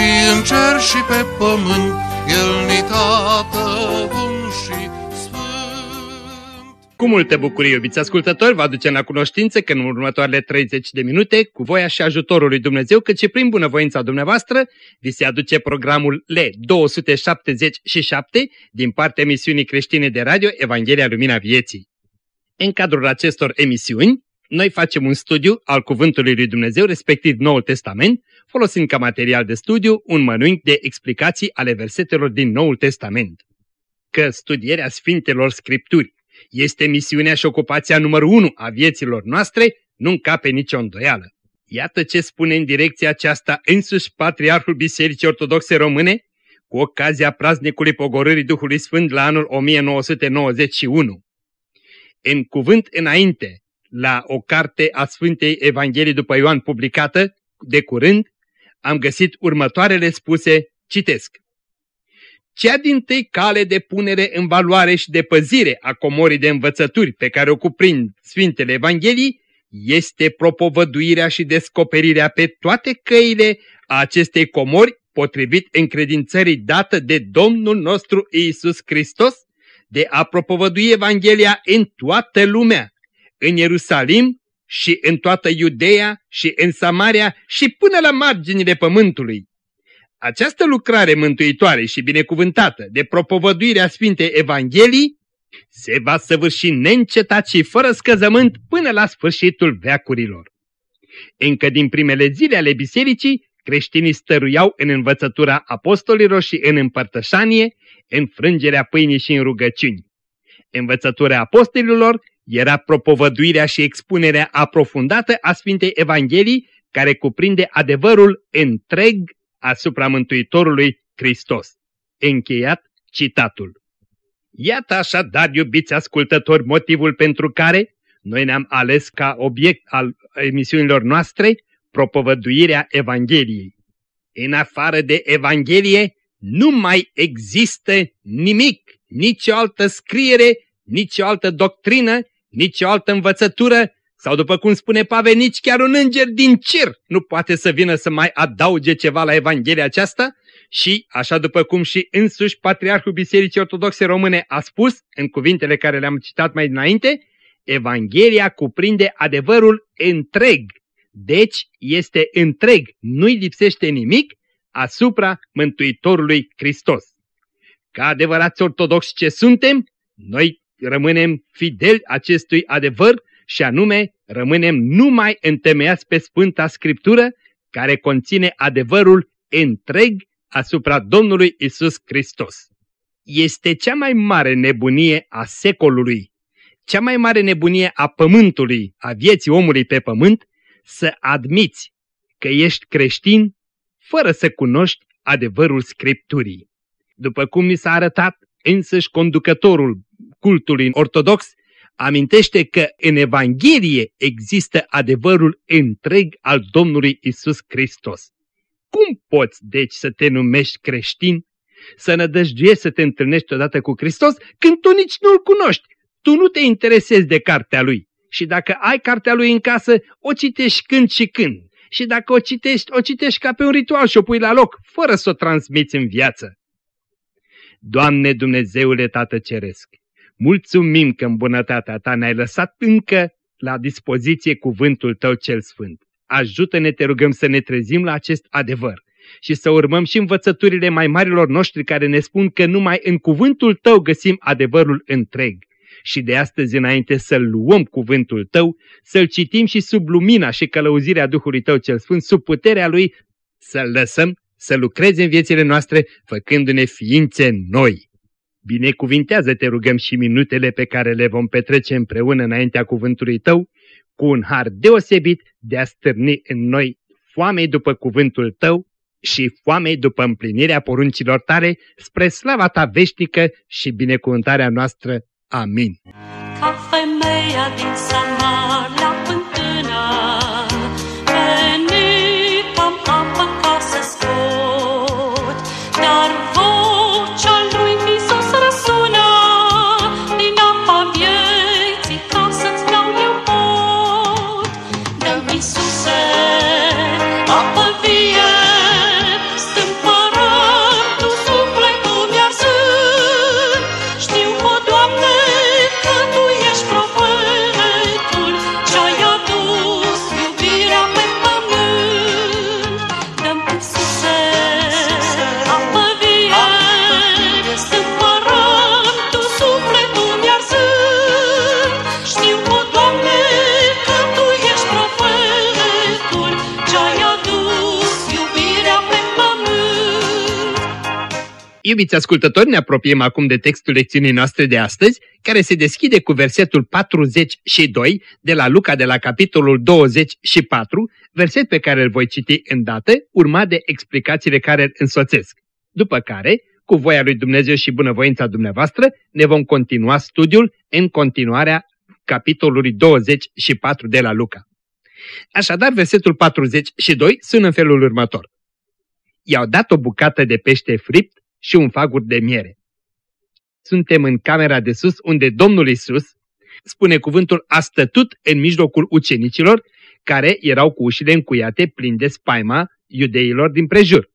și în cer și pe pământ, El ni tată bun și cu multă bucurie, iubiți ascultători, vă aducem la cunoștință că în următoarele 30 de minute, cu voia și ajutorul lui Dumnezeu, cât și prin bunăvoința dumneavoastră, vi se aduce programul L277 din partea emisiunii creștine de radio Evanghelia Lumina Vieții. În cadrul acestor emisiuni, noi facem un studiu al Cuvântului lui Dumnezeu, respectiv Noul Testament, folosind ca material de studiu un mănânc de explicații ale versetelor din Noul Testament. Că studierea Sfintelor Scripturi este misiunea și ocupația numărul unu a vieților noastre, nu încape nicio îndoială. Iată ce spune în direcția aceasta însuși Patriarhul Bisericii Ortodoxe Române, cu ocazia praznicului pogorârii Duhului Sfânt la anul 1991. În cuvânt înainte, la o carte a Sfântei Evangheliei după Ioan publicată de curând, am găsit următoarele spuse, citesc. Cea din tâi cale de punere în valoare și de păzire a comorii de învățături pe care o cuprind Sfintele Evangheliei este propovăduirea și descoperirea pe toate căile a acestei comori potrivit încredințării dată de Domnul nostru Iisus Hristos de a propovădui Evanghelia în toată lumea, în Ierusalim și în toată Iudeea și în Samaria și până la marginile pământului, această lucrare mântuitoare și binecuvântată de propovăduirea Sfintei Evanghelii se va săvârși neîncetat și fără scăzământ până la sfârșitul veacurilor. Încă din primele zile ale bisericii, creștinii stăruiau în învățătura apostolilor și în împărtășanie, în frângerea pâinii și în rugăciuni. Învățătura apostolilor era propovăduirea și expunerea aprofundată a Sfintei Evanghelii, care cuprinde adevărul întreg asupra Mântuitorului Hristos. Încheiat citatul. Iată așadar, iubiți ascultători, motivul pentru care noi ne-am ales ca obiect al emisiunilor noastre propovăduirea Evangheliei. În afară de Evanghelie nu mai există nimic, nicio altă scriere, nicio altă doctrină, nicio altă învățătură sau după cum spune Pavel, nici chiar un înger din cer nu poate să vină să mai adauge ceva la Evanghelia aceasta și, așa după cum și însuși Patriarhul Bisericii Ortodoxe Române a spus, în cuvintele care le-am citat mai înainte, Evanghelia cuprinde adevărul întreg, deci este întreg, nu-i lipsește nimic asupra Mântuitorului Hristos. Ca adevărați ortodoxi ce suntem, noi rămânem fideli acestui adevăr și anume rămânem numai întemeiați pe Sfânta Scriptură care conține adevărul întreg asupra Domnului Isus Hristos. Este cea mai mare nebunie a secolului, cea mai mare nebunie a pământului, a vieții omului pe pământ, să admiți că ești creștin fără să cunoști adevărul Scripturii. După cum mi s-a arătat însăși conducătorul cultului ortodox, amintește că în Evanghelie există adevărul întreg al Domnului Isus Hristos. Cum poți, deci, să te numești creștin, să nădăjduiești să te întâlnești odată cu Hristos, când tu nici nu-L cunoști? Tu nu te interesezi de cartea Lui. Și dacă ai cartea Lui în casă, o citești când și când. Și dacă o citești, o citești ca pe un ritual și o pui la loc, fără să o transmiți în viață. Doamne Dumnezeule Tată Ceresc, Mulțumim că în bunătatea ta ne-ai lăsat încă la dispoziție cuvântul tău cel sfânt. Ajută-ne, te rugăm, să ne trezim la acest adevăr și să urmăm și învățăturile mai marilor noștri care ne spun că numai în cuvântul tău găsim adevărul întreg. Și de astăzi înainte să-l luăm cuvântul tău, să-l citim și sub lumina și călăuzirea Duhului tău cel sfânt, sub puterea lui, să-l lăsăm să lucreze în viețile noastre, făcându-ne ființe noi. Binecuvintează, te rugăm, și minutele pe care le vom petrece împreună înaintea cuvântului tău, cu un har deosebit de a stârni în noi foamei după cuvântul tău, și foamei după împlinirea poruncilor tale, spre slava ta veșnică și binecuvântarea noastră. Amin. Ca femeia din Samar Iubiți ascultători, ne apropiem acum de textul lecțiunii noastre de astăzi, care se deschide cu versetul 42 de la Luca de la capitolul 24, verset pe care îl voi citi îndată, urmat de explicațiile care îl însoțesc. După care, cu voia lui Dumnezeu și bunăvoința dumneavoastră, ne vom continua studiul în continuarea capitolului 24 de la Luca. Așadar, versetul 42 sună în felul următor. I-au dat o bucată de pește fript și un fagur de miere. Suntem în camera de sus unde Domnul Isus, spune cuvântul, a stătut în mijlocul ucenicilor care erau cu ușile încuiate plini de spaima iudeilor din prejur.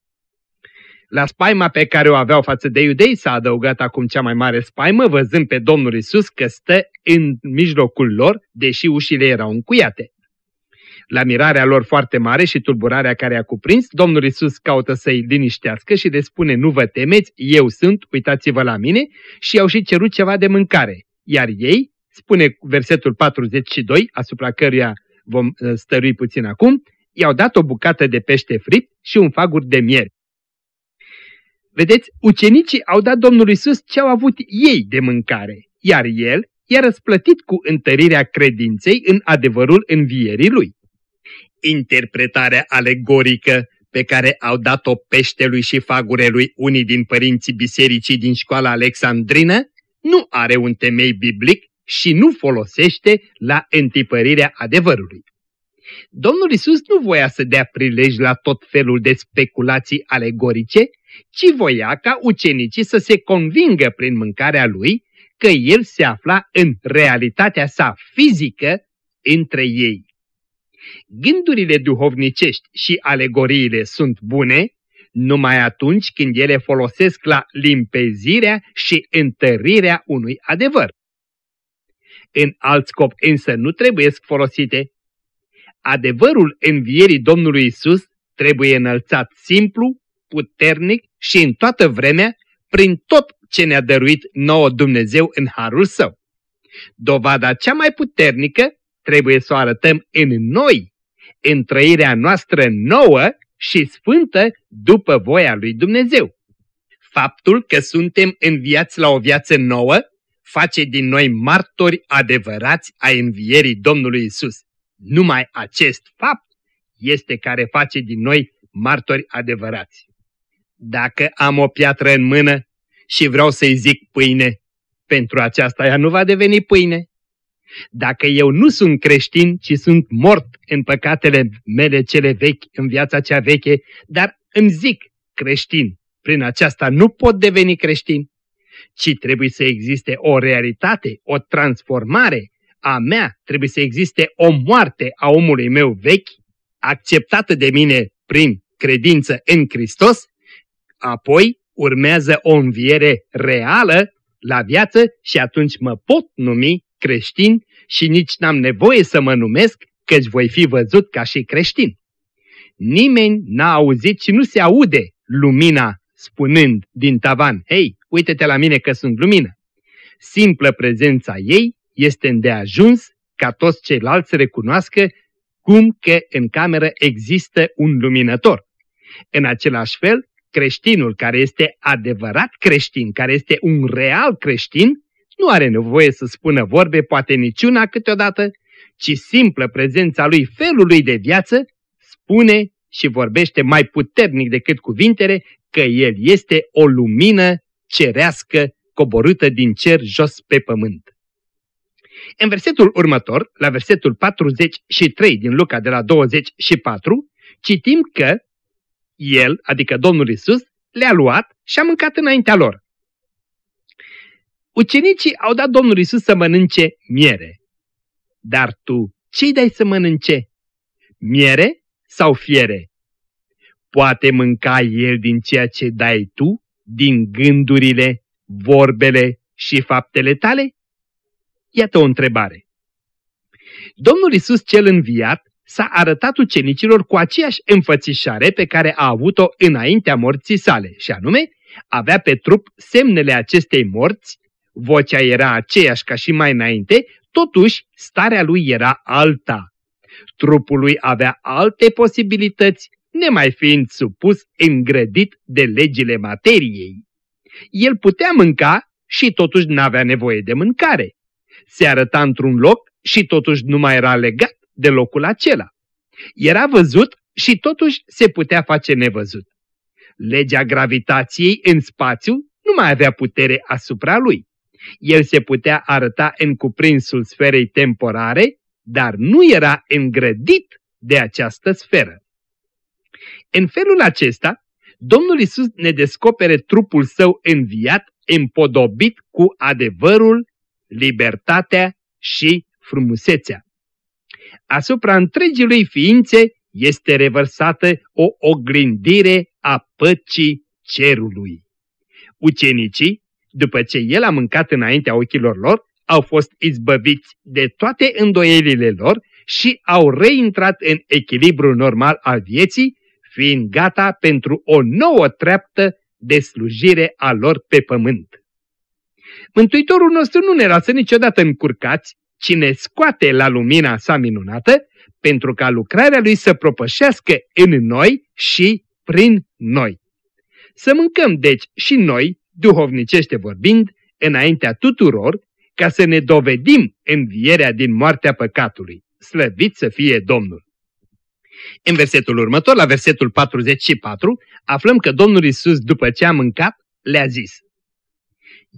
La spaima pe care o aveau față de iudei s-a adăugat acum cea mai mare spaimă, văzând pe Domnul Isus că stă în mijlocul lor, deși ușile erau încuiate. La mirarea lor foarte mare și tulburarea care a cuprins, Domnul Isus caută să-i liniștească și le spune, nu vă temeți, eu sunt, uitați-vă la mine, și au și cerut ceva de mâncare. Iar ei, spune versetul 42, asupra căruia vom uh, stărui puțin acum, i-au dat o bucată de pește frit și un fagur de miere. Vedeți, ucenicii au dat Domnului Isus ce au avut ei de mâncare, iar el i-a răsplătit cu întărirea credinței în adevărul învierii lui interpretarea alegorică pe care au dat-o peștelui și fagurelui unii din părinții bisericii din școala alexandrină nu are un temei biblic și nu folosește la întipărirea adevărului. Domnul Isus nu voia să dea prilej la tot felul de speculații alegorice, ci voia ca ucenicii să se convingă prin mâncarea lui că el se afla în realitatea sa fizică între ei. Gândurile duhovnicești și alegoriile sunt bune numai atunci când ele folosesc la limpezirea și întărirea unui adevăr. În alt scop însă nu trebuie folosite. Adevărul învierii Domnului Isus trebuie înălțat simplu, puternic și în toată vremea prin tot ce ne-a dăruit nouă Dumnezeu în harul său. Dovada cea mai puternică trebuie să o arătăm în noi, în trăirea noastră nouă și sfântă după voia lui Dumnezeu. Faptul că suntem înviați la o viață nouă face din noi martori adevărați a învierii Domnului Isus. Numai acest fapt este care face din noi martori adevărați. Dacă am o piatră în mână și vreau să-i zic pâine, pentru aceasta ea nu va deveni pâine. Dacă eu nu sunt creștin, ci sunt mort în păcatele mele cele vechi, în viața cea veche, dar îmi zic creștin, prin aceasta nu pot deveni creștin, ci trebuie să existe o realitate, o transformare a mea, trebuie să existe o moarte a omului meu vechi, acceptată de mine prin credință în Hristos, apoi urmează o înviere reală la viață și atunci mă pot numi creștin și nici n-am nevoie să mă numesc, căci voi fi văzut ca și creștin. Nimeni n-a auzit și nu se aude lumina spunând din tavan, hei, uite-te la mine că sunt lumină. Simplă prezența ei este îndeajuns ca toți ceilalți să recunoască cum că în cameră există un luminător. În același fel, creștinul care este adevărat creștin, care este un real creștin, nu are nevoie să spună vorbe, poate niciuna câteodată, ci simplă prezența lui, felul lui de viață, spune și vorbește mai puternic decât cuvintele că El este o lumină cerească coborâtă din cer jos pe pământ. În versetul următor, la versetul 43 din Luca de la 24, citim că El, adică Domnul Isus, le-a luat și a mâncat înaintea lor. Ucenicii au dat Domnul Isus să mănânce miere. Dar tu ce-i dai să mănânce? Miere sau fiere? Poate mânca El din ceea ce dai tu, din gândurile, vorbele și faptele tale? Iată o întrebare. Domnul Isus cel înviat s-a arătat ucenicilor cu aceeași înfățișare pe care a avut-o înaintea morții sale, și anume, avea pe trup semnele acestei morți, vocea era aceeași ca și mai înainte, totuși starea lui era alta. Trupul lui avea alte posibilități, nemai fiind supus îngrădit de legile materiei. El putea mânca și totuși n-avea nevoie de mâncare. Se arăta într-un loc și totuși nu mai era legat de locul acela. Era văzut și totuși se putea face nevăzut. Legea gravitației în spațiu nu mai avea putere asupra lui. El se putea arăta în cuprinsul sferei temporare, dar nu era îngrădit de această sferă. În felul acesta, Domnul Isus ne descopere trupul său înviat, împodobit cu adevărul, libertatea și frumusețea. Asupra întregii lui ființe este revărsată o oglindire a păcii cerului. Ucenicii, după ce el a mâncat înaintea ochilor lor, au fost izbăviți de toate îndoielile lor și au reintrat în echilibru normal al vieții, fiind gata pentru o nouă treaptă de slujire a lor pe pământ. Mântuitorul nostru nu ne lasă niciodată încurcați, ci ne scoate la lumina sa minunată, pentru ca lucrarea lui să propășească în noi și prin noi. Să mâncăm deci și noi, duhovnicește vorbind, înaintea tuturor, ca să ne dovedim învierea din moartea păcatului. Slăvit să fie Domnul! În versetul următor, la versetul 44, aflăm că Domnul Isus, după ce a mâncat, le-a zis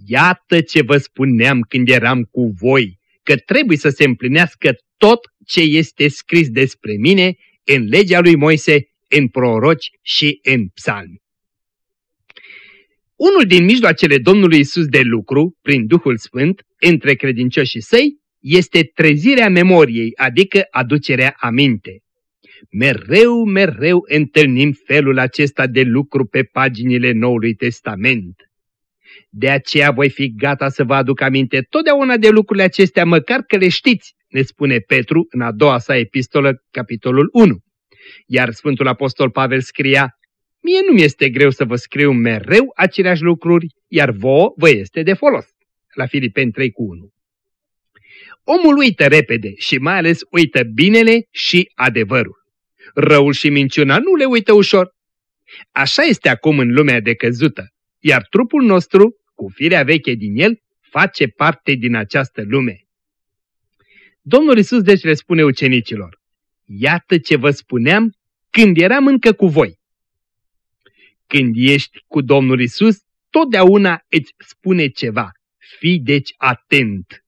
Iată ce vă spuneam când eram cu voi, că trebuie să se împlinească tot ce este scris despre mine în legea lui Moise, în proroci și în psalmi. Unul din mijloacele Domnului Isus de lucru, prin Duhul Sfânt, între credincioșii săi, este trezirea memoriei, adică aducerea aminte. Mereu, mereu întâlnim felul acesta de lucru pe paginile Noului Testament. De aceea voi fi gata să vă aduc aminte totdeauna de lucrurile acestea, măcar că le știți, ne spune Petru în a doua sa epistolă, capitolul 1. Iar Sfântul Apostol Pavel scria, Mie nu mi-este greu să vă scriu mereu aceleași lucruri, iar vouă vă este de folos. La Filipeni 3 cu 1. Omul uită repede și mai ales uită binele și adevărul. Răul și minciuna nu le uită ușor. Așa este acum în lumea decăzută, iar trupul nostru, cu firea veche din el, face parte din această lume. Domnul Isus deci le spune ucenicilor, Iată ce vă spuneam când eram încă cu voi. Când ești cu Domnul Isus, totdeauna îți spune ceva. Fii deci atent.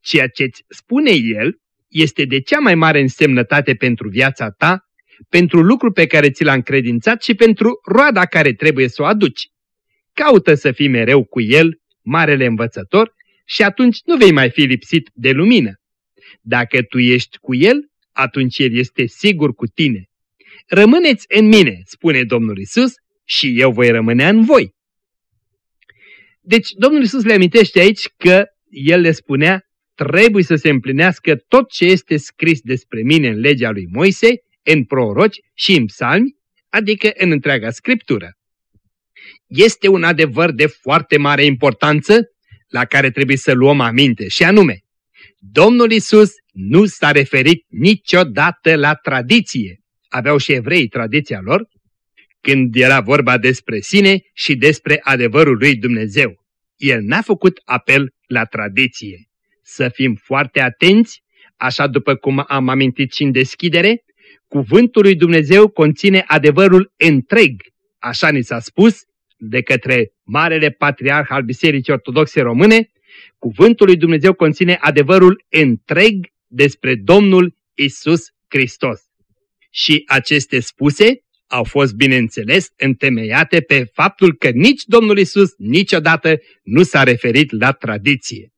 Ceea ce îți spune El este de cea mai mare însemnătate pentru viața ta, pentru lucru pe care ți l-a încredințat și pentru roada care trebuie să o aduci. Caută să fii mereu cu El, marele învățător, și atunci nu vei mai fi lipsit de lumină. Dacă tu ești cu El, atunci El este sigur cu tine. Rămâneți în mine, spune Domnul Isus, și eu voi rămâne în voi. Deci Domnul Isus le amintește aici că El le spunea, trebuie să se împlinească tot ce este scris despre mine în legea lui Moise, în proroci și în psalmi, adică în întreaga scriptură. Este un adevăr de foarte mare importanță la care trebuie să luăm aminte și anume, Domnul Isus nu s-a referit niciodată la tradiție. Aveau și evrei tradiția lor, când era vorba despre sine și despre adevărul lui Dumnezeu. El n-a făcut apel la tradiție. Să fim foarte atenți, așa după cum am amintit și în deschidere, Cuvântul lui Dumnezeu conține adevărul întreg, așa ni s-a spus de către Marele Patriarh al Bisericii Ortodoxe Române, Cuvântul lui Dumnezeu conține adevărul întreg despre Domnul Isus Hristos. Și aceste spuse au fost, bineînțeles, întemeiate pe faptul că nici Domnul Isus niciodată nu s-a referit la tradiție.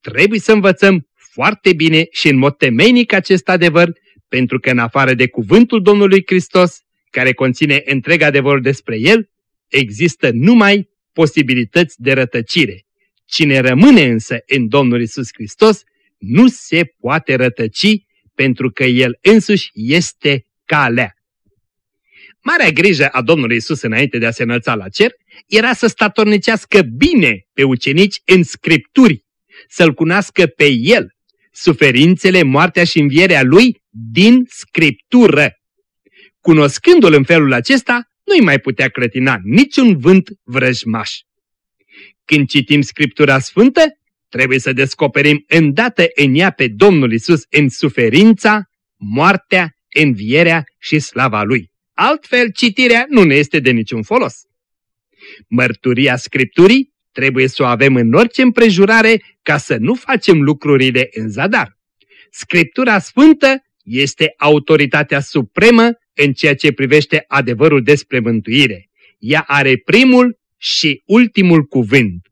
Trebuie să învățăm foarte bine și în mod temeinic acest adevăr, pentru că în afară de cuvântul Domnului Hristos, care conține întreg adevărul despre El, există numai posibilități de rătăcire. Cine rămâne însă în Domnul Isus Hristos, nu se poate rătăci pentru că El însuși este calea. Marea grijă a Domnului Isus înainte de a se înălța la cer era să statornicească bine pe ucenici în Scripturi, să-L cunoască pe El, suferințele, moartea și învierea Lui din Scriptură. Cunoscându-L în felul acesta, nu-i mai putea clătina niciun vânt vrăjmaș. Când citim Scriptura Sfântă, trebuie să descoperim îndată în ea pe Domnul Isus în suferința, moartea, învierea și slava Lui. Altfel, citirea nu ne este de niciun folos. Mărturia Scripturii trebuie să o avem în orice împrejurare ca să nu facem lucrurile în zadar. Scriptura Sfântă este autoritatea supremă în ceea ce privește adevărul despre mântuire. Ea are primul și ultimul cuvânt.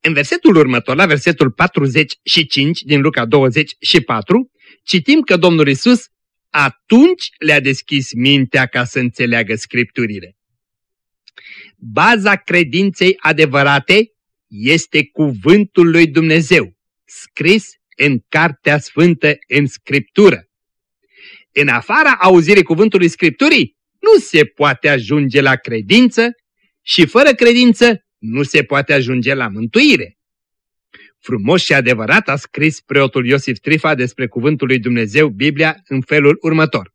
În versetul următor, la versetul 45 din Luca 24, citim că Domnul Isus atunci le-a deschis mintea ca să înțeleagă Scripturile. Baza credinței adevărate este cuvântul lui Dumnezeu, scris în Cartea Sfântă în Scriptură. În afara auzirii cuvântului Scripturii nu se poate ajunge la credință și fără credință nu se poate ajunge la mântuire. Frumos și adevărat a scris preotul Iosif Trifa despre cuvântul lui Dumnezeu, Biblia, în felul următor.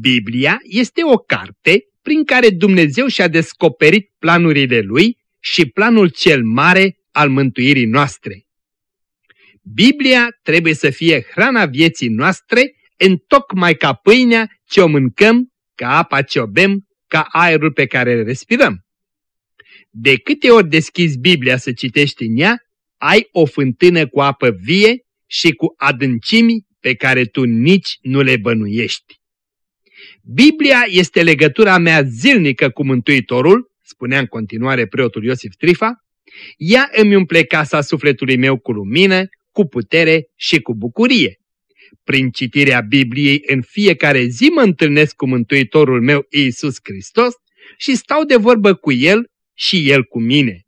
Biblia este o carte prin care Dumnezeu și-a descoperit planurile Lui și planul cel mare al mântuirii noastre. Biblia trebuie să fie hrana vieții noastre, în tocmai ca pâinea ce o mâncăm, ca apa ce o bem, ca aerul pe care îl respirăm. De câte ori deschizi Biblia să citești în ea, ai o fântână cu apă vie și cu adâncimi pe care tu nici nu le bănuiești. Biblia este legătura mea zilnică cu Mântuitorul, spunea în continuare preotul Iosif Trifa, ea îmi umple casa sufletului meu cu lumină, cu putere și cu bucurie. Prin citirea Bibliei în fiecare zi mă întâlnesc cu Mântuitorul meu Iisus Hristos și stau de vorbă cu El și El cu mine.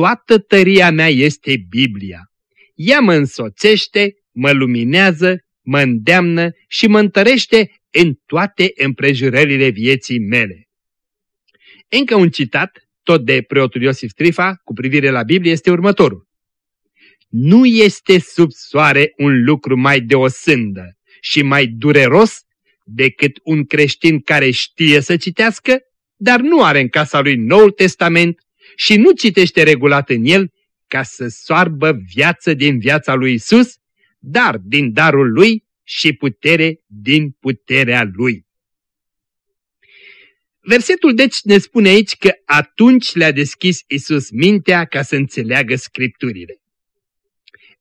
Toată tăria mea este Biblia. Ea mă însoțește, mă luminează, mă îndeamnă și mă întărește în toate împrejurările vieții mele. Încă un citat, tot de preotul Iosif Trifa, cu privire la Biblie, este următorul. Nu este sub soare un lucru mai deosândă și mai dureros decât un creștin care știe să citească, dar nu are în casa lui Noul Testament și nu citește regulat în el ca să soarbă viață din viața lui Isus, dar din darul lui și putere din puterea lui. Versetul deci ne spune aici că atunci le-a deschis Isus mintea ca să înțeleagă Scripturile.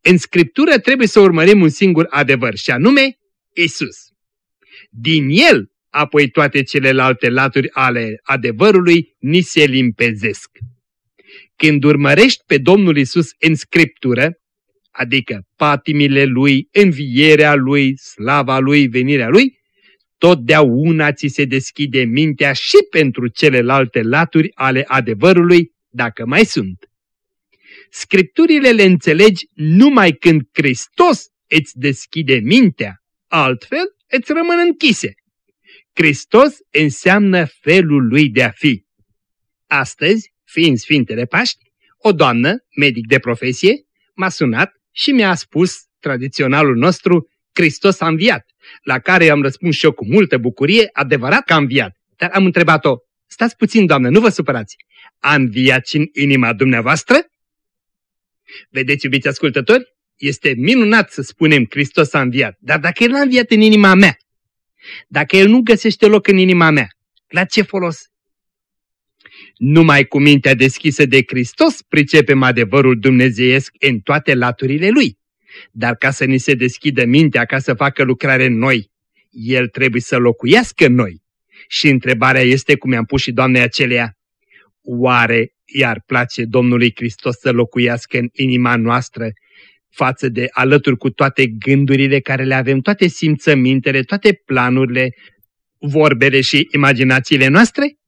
În Scriptură trebuie să urmărim un singur adevăr și anume Isus. Din el, apoi toate celelalte laturi ale adevărului ni se limpezesc. Când urmărești pe Domnul Isus în Scriptură, adică patimile Lui, învierea Lui, slava Lui, venirea Lui, totdeauna ți se deschide mintea și pentru celelalte laturi ale adevărului, dacă mai sunt. Scripturile le înțelegi numai când Hristos îți deschide mintea, altfel îți rămân închise. Hristos înseamnă felul lui de a fi. Astăzi, fiind Sfintele Paști, o doamnă, medic de profesie, m-a sunat și mi-a spus tradiționalul nostru, Hristos a înviat, la care am răspuns și eu cu multă bucurie, adevărat că a înviat. Dar am întrebat-o, stați puțin, doamnă, nu vă supărați, a înviat și în inima dumneavoastră? Vedeți, iubiți ascultători, este minunat să spunem Hristos a înviat, dar dacă El a înviat în inima mea, dacă El nu găsește loc în inima mea, la ce folos? Numai cu mintea deschisă de Hristos pricepem adevărul dumnezeiesc în toate laturile Lui. Dar ca să ni se deschidă mintea, ca să facă lucrare în noi, El trebuie să locuiască în noi. Și întrebarea este, cum i-am pus și doamnei acelea, oare i-ar place Domnului Hristos să locuiască în inima noastră față de alături cu toate gândurile care le avem, toate simțămintele, toate planurile, vorbele și imaginațiile noastre?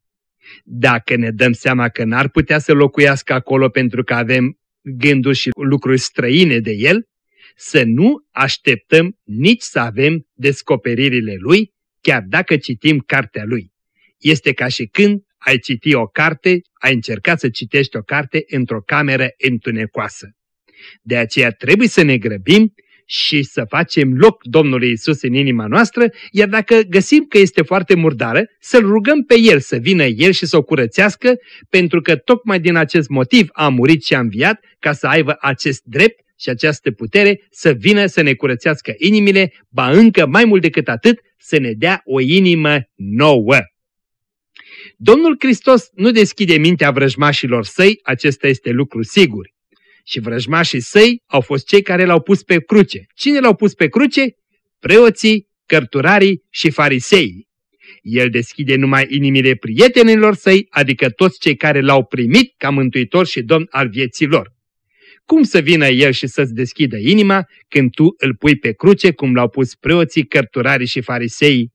Dacă ne dăm seama că n-ar putea să locuiască acolo pentru că avem gânduri și lucruri străine de el, să nu așteptăm nici să avem descoperirile lui, chiar dacă citim cartea lui. Este ca și când ai citi o carte, ai încercat să citești o carte într-o cameră întunecoasă. De aceea trebuie să ne grăbim și să facem loc Domnului Isus în inima noastră, iar dacă găsim că este foarte murdară, să-L rugăm pe El să vină El și să o curățească, pentru că tocmai din acest motiv a murit și a înviat, ca să aibă acest drept și această putere să vină să ne curățească inimile, ba încă mai mult decât atât, să ne dea o inimă nouă. Domnul Hristos nu deschide mintea vrăjmașilor săi, acesta este lucru sigur. Și vrăjmașii săi au fost cei care l-au pus pe cruce. Cine l-au pus pe cruce? Preoții, cărturarii și fariseii. El deschide numai inimile prietenilor săi, adică toți cei care l-au primit ca mântuitor și domn al vieții lor. Cum să vină el și să-ți deschidă inima când tu îl pui pe cruce, cum l-au pus preoții, cărturarii și fariseii?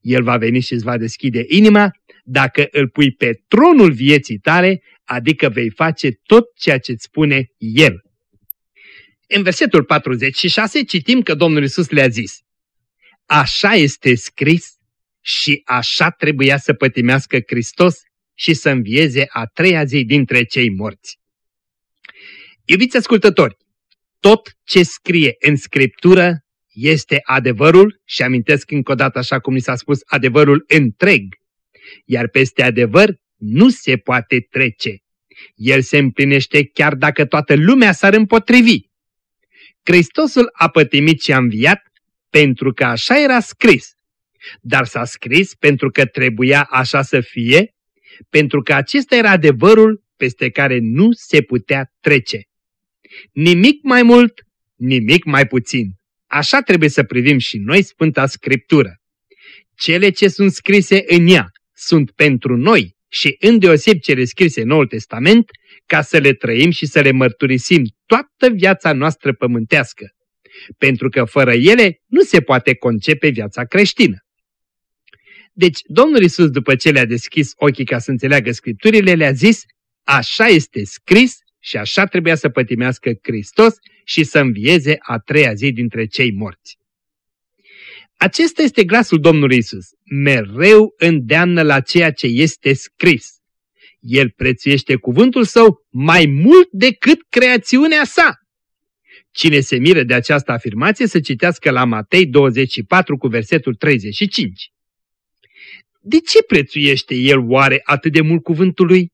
El va veni și îți va deschide inima dacă îl pui pe tronul vieții tale, adică vei face tot ceea ce îți spune El. În versetul 46 citim că Domnul Isus le-a zis, Așa este scris și așa trebuia să pătimească Hristos și să învieze a treia zi dintre cei morți. Iubiți ascultători, tot ce scrie în Scriptură este adevărul și amintesc încă o dată așa cum ni s-a spus adevărul întreg, iar peste adevăr nu se poate trece. El se împlinește chiar dacă toată lumea s-ar împotrivi. Hristosul a pătimit și a înviat pentru că așa era scris. Dar s-a scris pentru că trebuia așa să fie, pentru că acesta era adevărul peste care nu se putea trece. Nimic mai mult, nimic mai puțin. Așa trebuie să privim și noi Sfânta Scriptură. Cele ce sunt scrise în ea sunt pentru noi și îndeoseb cele scrise în Noul Testament, ca să le trăim și să le mărturisim toată viața noastră pământească, pentru că fără ele nu se poate concepe viața creștină. Deci Domnul Isus, după ce le-a deschis ochii ca să înțeleagă Scripturile, le-a zis, așa este scris și așa trebuia să pătimească Hristos și să învieze a treia zi dintre cei morți. Acesta este glasul Domnului Isus. Mereu îndeamnă la ceea ce este scris. El prețuiește cuvântul său mai mult decât creațiunea sa. Cine se miră de această afirmație să citească la Matei 24 cu versetul 35. De ce prețuiește el oare atât de mult cuvântul lui?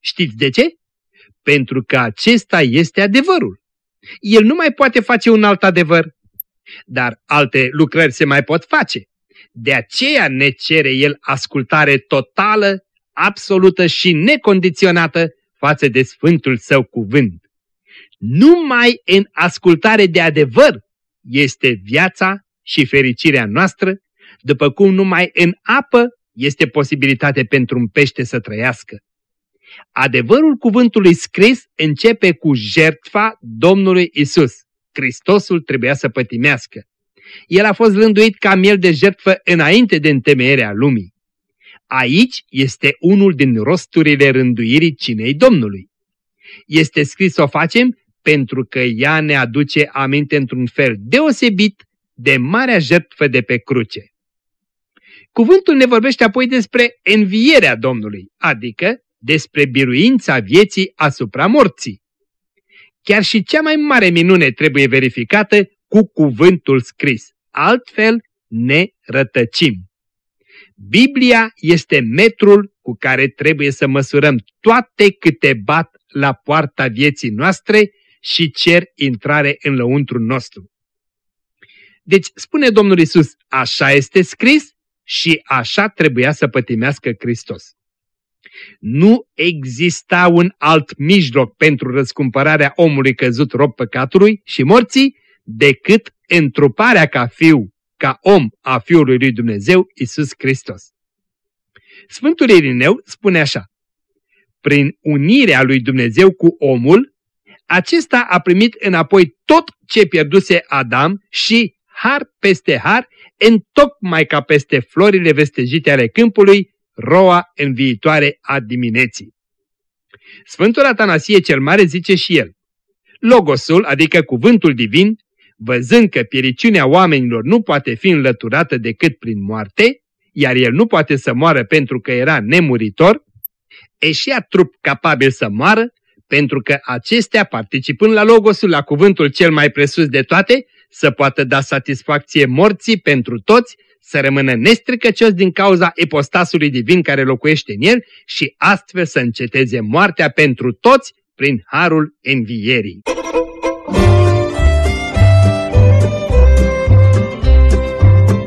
Știți de ce? Pentru că acesta este adevărul. El nu mai poate face un alt adevăr, dar alte lucrări se mai pot face. De aceea ne cere El ascultare totală, absolută și necondiționată față de Sfântul Său cuvânt. Numai în ascultare de adevăr este viața și fericirea noastră, după cum numai în apă este posibilitate pentru un pește să trăiască. Adevărul cuvântului scris începe cu jertfa Domnului Isus. Hristosul trebuia să pătimească. El a fost rânduit ca miel de jertfă înainte de întemeierea lumii. Aici este unul din rosturile rânduirii cinei Domnului. Este scris să o facem pentru că ea ne aduce aminte într-un fel deosebit de marea jertfă de pe cruce. Cuvântul ne vorbește apoi despre învierea Domnului, adică despre biruința vieții asupra morții. Chiar și cea mai mare minune trebuie verificată cu cuvântul scris. Altfel ne rătăcim. Biblia este metrul cu care trebuie să măsurăm toate câte bat la poarta vieții noastre și cer intrare în lăuntru nostru. Deci spune Domnul Isus, așa este scris și așa trebuia să pătimească Hristos. Nu exista un alt mijloc pentru răscumpărarea omului căzut rob păcatului și morții decât întruparea ca fiu, ca om a Fiului lui Dumnezeu, Isus Hristos. Sfântul Irineu spune așa, prin unirea lui Dumnezeu cu omul, acesta a primit înapoi tot ce pierduse Adam și, har peste har, întocmai ca peste florile vestejite ale câmpului, roa în viitoare a dimineții. Sfântul Atanasie cel Mare zice și el, Logosul, adică cuvântul divin, văzând că piericiunea oamenilor nu poate fi înlăturată decât prin moarte, iar el nu poate să moară pentru că era nemuritor, eșia trup capabil să moară, pentru că acestea, participând la Logosul, la cuvântul cel mai presus de toate, să poată da satisfacție morții pentru toți, să rămână nestricăcios din cauza epostasului divin care locuiește în el și astfel să înceteze moartea pentru toți prin harul învierii.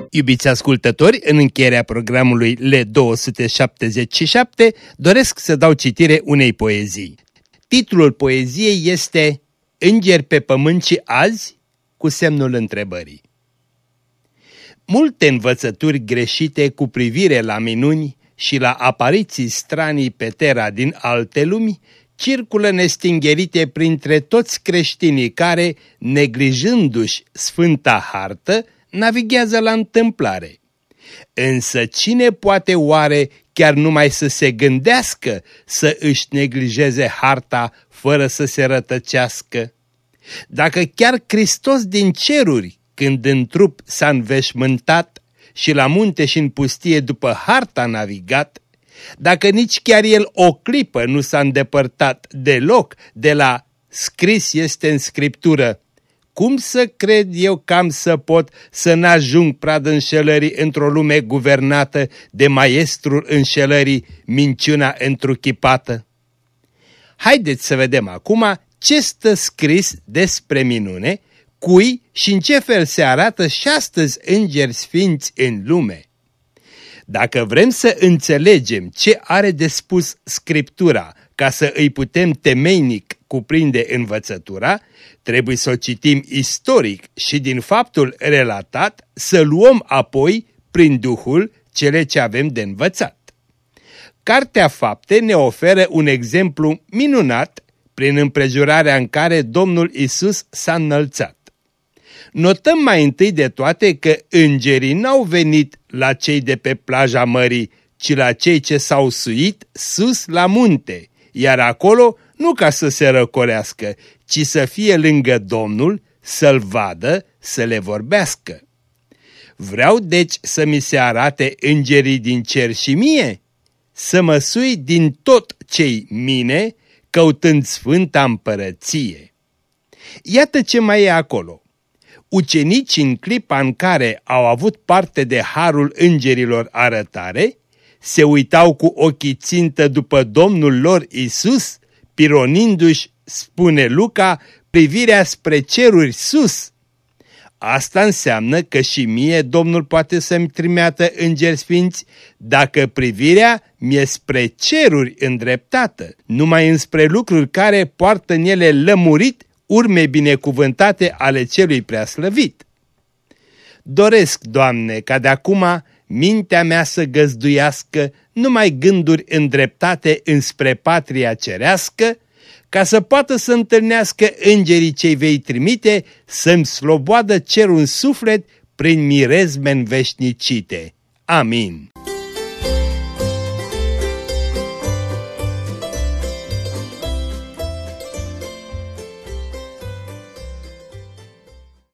Iubiți ascultători, în încheierea programului L277 doresc să dau citire unei poezii. Titlul poeziei este Îngeri pe pământ și azi? cu semnul întrebării. Multe învățături greșite cu privire la minuni și la apariții stranii pe tera din alte lumi circulă nestingherite printre toți creștinii care, neglijându-și sfânta hartă, navighează la întâmplare. Însă cine poate oare chiar numai să se gândească să își neglijeze harta fără să se rătăcească? Dacă chiar Hristos din ceruri, când în trup s-a înveșmântat și la munte și în pustie după harta navigat, dacă nici chiar el o clipă nu s-a îndepărtat deloc de la scris este în scriptură, cum să cred eu că am să pot să n-ajung pradă înșelării într-o lume guvernată de maestrul înșelării, minciuna întruchipată? Haideți să vedem acum ce stă scris despre minune, cui și în ce fel se arată și astăzi îngeri sfinți în lume. Dacă vrem să înțelegem ce are de spus Scriptura ca să îi putem temeinic cuprinde învățătura, trebuie să o citim istoric și din faptul relatat să luăm apoi, prin Duhul, cele ce avem de învățat. Cartea Fapte ne oferă un exemplu minunat prin împrejurarea în care Domnul Isus s-a înălțat. Notăm mai întâi de toate că îngerii n-au venit la cei de pe plaja mării, ci la cei ce s-au suit sus la munte, iar acolo nu ca să se răcorească, ci să fie lângă Domnul, să-L vadă, să le vorbească. Vreau deci să mi se arate îngerii din cer și mie, să mă sui din tot cei mine, căutând sfânta împărăție. Iată ce mai e acolo. Ucenicii în clipa în care au avut parte de harul îngerilor arătare, se uitau cu ochii țintă după Domnul lor Isus, pironindu-și, spune Luca, privirea spre ceruri sus. Asta înseamnă că și mie Domnul poate să-mi trimeată îngeri sfinți dacă privirea mi-e spre ceruri îndreptată, numai înspre lucruri care poartă în ele lămurit urme binecuvântate ale celui preaslăvit. Doresc, Doamne, ca de acum mintea mea să găzduiască numai gânduri îndreptate înspre patria cerească, ca să poată să întâlnească îngerii cei vei trimite să-mi sloboadă cerul în suflet prin mirezme veșnicite. Amin.